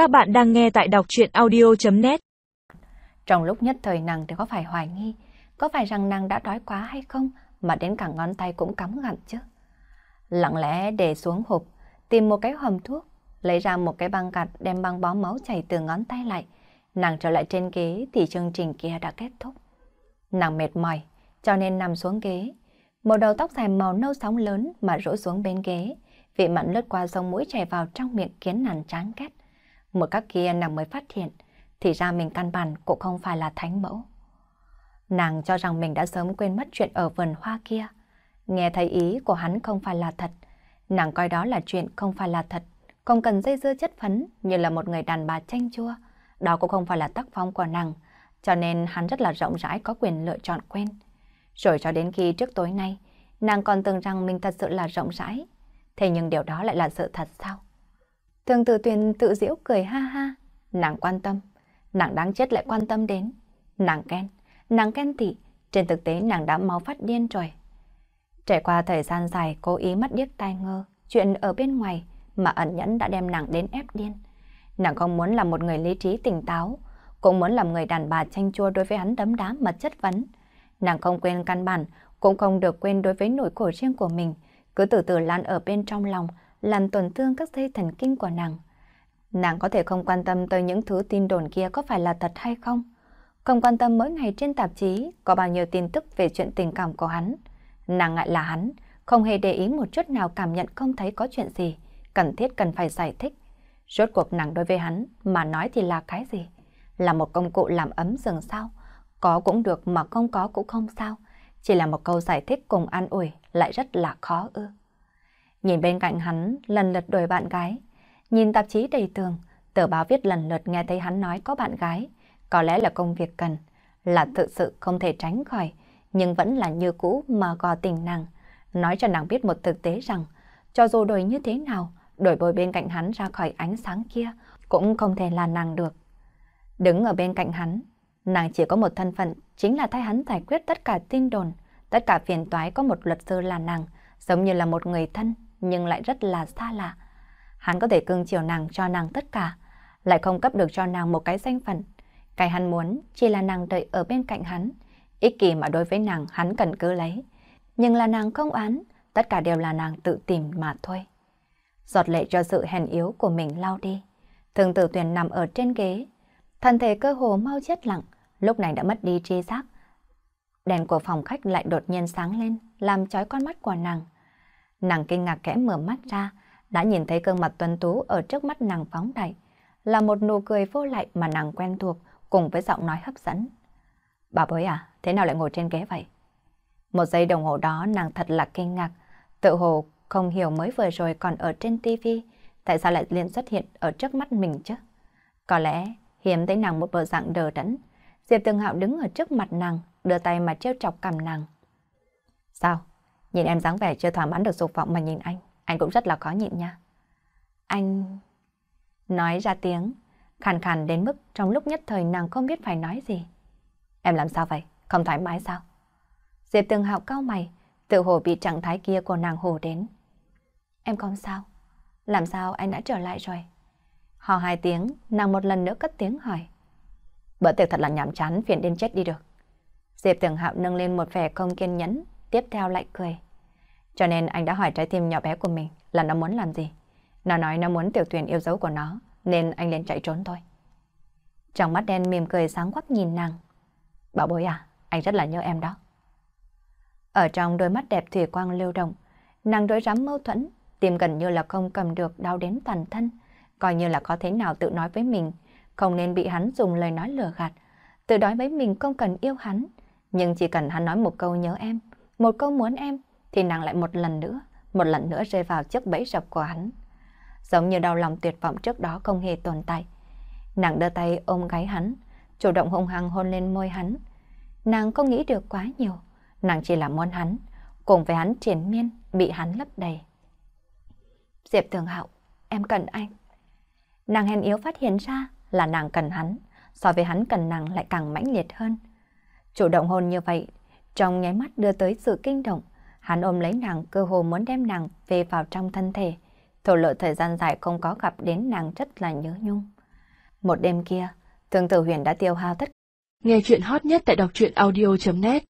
Các bạn đang nghe tại đọc chuyện audio.net Trong lúc nhất thời nàng thì có phải hoài nghi, có phải rằng nàng đã đói quá hay không mà đến cả ngón tay cũng cắm gặm chứ? Lặng lẽ để xuống hộp, tìm một cái hòm thuốc, lấy ra một cái băng gạt đem băng bó máu chảy từ ngón tay lại. Nàng trở lại trên ghế thì chương trình kia đã kết thúc. Nàng mệt mỏi, cho nên nằm xuống ghế. Một đầu tóc dài màu nâu sóng lớn mà rũ xuống bên ghế. Vị mặn lướt qua sông mũi chảy vào trong miệng khiến nàng chán ghét. Một các kia nàng mới phát hiện, thì ra mình căn bản cũng không phải là thánh mẫu. Nàng cho rằng mình đã sớm quên mất chuyện ở vườn hoa kia. Nghe thấy ý của hắn không phải là thật. Nàng coi đó là chuyện không phải là thật. Không cần dây dưa chất phấn như là một người đàn bà chanh chua. Đó cũng không phải là tác phong của nàng. Cho nên hắn rất là rộng rãi có quyền lựa chọn quen. Rồi cho đến khi trước tối nay, nàng còn tưởng rằng mình thật sự là rộng rãi. Thế nhưng điều đó lại là sự thật sao? Thường tự tuyền tự diễu cười ha ha. Nàng quan tâm. Nàng đáng chết lại quan tâm đến. Nàng ghen. Nàng ghen tị. Trên thực tế nàng đã máu phát điên rồi. Trải qua thời gian dài cố ý mắt điếc tai ngơ. Chuyện ở bên ngoài mà ẩn nhẫn đã đem nàng đến ép điên. Nàng không muốn là một người lý trí tỉnh táo. Cũng muốn làm người đàn bà chanh chua đối với hắn đấm đá mà chất vấn. Nàng không quên căn bản, cũng không được quên đối với nỗi khổ riêng của mình. Cứ từ từ lan ở bên trong lòng, làm tổn thương các dây thần kinh của nàng. Nàng có thể không quan tâm tới những thứ tin đồn kia có phải là thật hay không. Không quan tâm mỗi ngày trên tạp chí có bao nhiêu tin tức về chuyện tình cảm của hắn. Nàng ngại là hắn, không hề để ý một chút nào cảm nhận không thấy có chuyện gì, cần thiết cần phải giải thích. Rốt cuộc nàng đối với hắn mà nói thì là cái gì? Là một công cụ làm ấm rừng sao? Có cũng được mà không có cũng không sao. Chỉ là một câu giải thích cùng an ủi lại rất là khó ư. Nhìn bên cạnh hắn lần lượt đổi bạn gái. Nhìn tạp chí đầy tường, tờ báo viết lần lượt nghe thấy hắn nói có bạn gái. Có lẽ là công việc cần, là thực sự không thể tránh khỏi, nhưng vẫn là như cũ mà gò tình nàng. Nói cho nàng biết một thực tế rằng, cho dù đổi như thế nào, đổi bồi bên cạnh hắn ra khỏi ánh sáng kia, cũng không thể là nàng được. Đứng ở bên cạnh hắn, nàng chỉ có một thân phận, chính là thay hắn giải quyết tất cả tin đồn, tất cả phiền toái có một luật sư là nàng, giống như là một người thân, nhưng lại rất là xa lạ. Hắn có thể cưng chiều nàng cho nàng tất cả, lại không cấp được cho nàng một cái danh phận. Cái hắn muốn chỉ là nàng đợi ở bên cạnh hắn, ích kỷ mà đối với nàng hắn cần cứ lấy. Nhưng là nàng không án, tất cả đều là nàng tự tìm mà thôi. Giọt lệ cho sự hèn yếu của mình lao đi. Thường tử tuyển nằm ở trên ghế, thân thể cơ hồ mau chết lặng, lúc này đã mất đi tri giác. Đèn của phòng khách lại đột nhiên sáng lên, làm chói con mắt của nàng. Nàng kinh ngạc kẽ mở mắt ra, đã nhìn thấy gương mặt tuấn tú ở trước mắt nàng phóng đại. Là một nụ cười vô lại mà nàng quen thuộc, cùng với giọng nói hấp dẫn. Bà bối à, thế nào lại ngồi trên ghế vậy? Một giây đồng hồ đó nàng thật là kinh ngạc, tự hồ không hiểu mới vừa rồi còn ở trên tivi tại sao lại liên xuất hiện ở trước mắt mình chứ? Có lẽ hiếm thấy nàng một bộ dạng đờ đẫn. Diệp Tường Hạo đứng ở trước mặt nàng, đưa tay mà treo chọc cầm nàng. Sao? Nhìn em dáng vẻ chưa thỏa mãn được dục vọng mà nhìn anh, anh cũng rất là khó nhịn nha. Anh... Nói ra tiếng, khàn khàn đến mức trong lúc nhất thời nàng không biết phải nói gì. Em làm sao vậy? Không thoải mái sao? Diệp Tường Hạo cao mày, tự hồ bị trạng thái kia của nàng hồ đến. Em không sao. Làm sao anh đã trở lại rồi? Hò hai tiếng, nàng một lần nữa cất tiếng hỏi. Bữa tiệc thật là nhảm chán, phiền đến chết đi được. Diệp Tường Hạo nâng lên một vẻ không kiên nhẫn, tiếp theo lại cười. Cho nên anh đã hỏi trái tim nhỏ bé của mình là nó muốn làm gì. Nó nói nó muốn tiểu tuyển yêu dấu của nó, nên anh nên chạy trốn thôi. Trong mắt đen mỉm cười sáng quắc nhìn nàng. Bảo bối à, anh rất là nhớ em đó. Ở trong đôi mắt đẹp thủy quang lưu động, nàng đối rắm mâu thuẫn, tim gần như là không cầm được đau đến toàn thân, coi như là có thế nào tự nói với mình, không nên bị hắn dùng lời nói lừa gạt, tự nói với mình không cần yêu hắn, nhưng chỉ cần hắn nói một câu nhớ em, một câu muốn em, thì nàng lại một lần nữa, một lần nữa rơi vào chiếc bẫy rập của hắn. Giống như đau lòng tuyệt vọng trước đó không hề tồn tại. Nàng đưa tay ôm gáy hắn, chủ động hung hăng hôn lên môi hắn. Nàng không nghĩ được quá nhiều, nàng chỉ là muốn hắn, cùng với hắn triển miên, bị hắn lấp đầy. Diệp Thường Hạo, em cần anh. Nàng hèn yếu phát hiện ra là nàng cần hắn, so với hắn cần nàng lại càng mãnh liệt hơn. Chủ động hôn như vậy, trong nháy mắt đưa tới sự kinh động, hắn ôm lấy nàng cơ hồ muốn đem nàng về vào trong thân thể. Thổ lộ thời gian dài không có gặp đến nàng rất là nhớ nhung. Một đêm kia, Thương Tử Huyền đã tiêu hao tất Nghe chuyện hot nhất tại đọc truyện audio.net